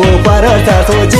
我画在太多。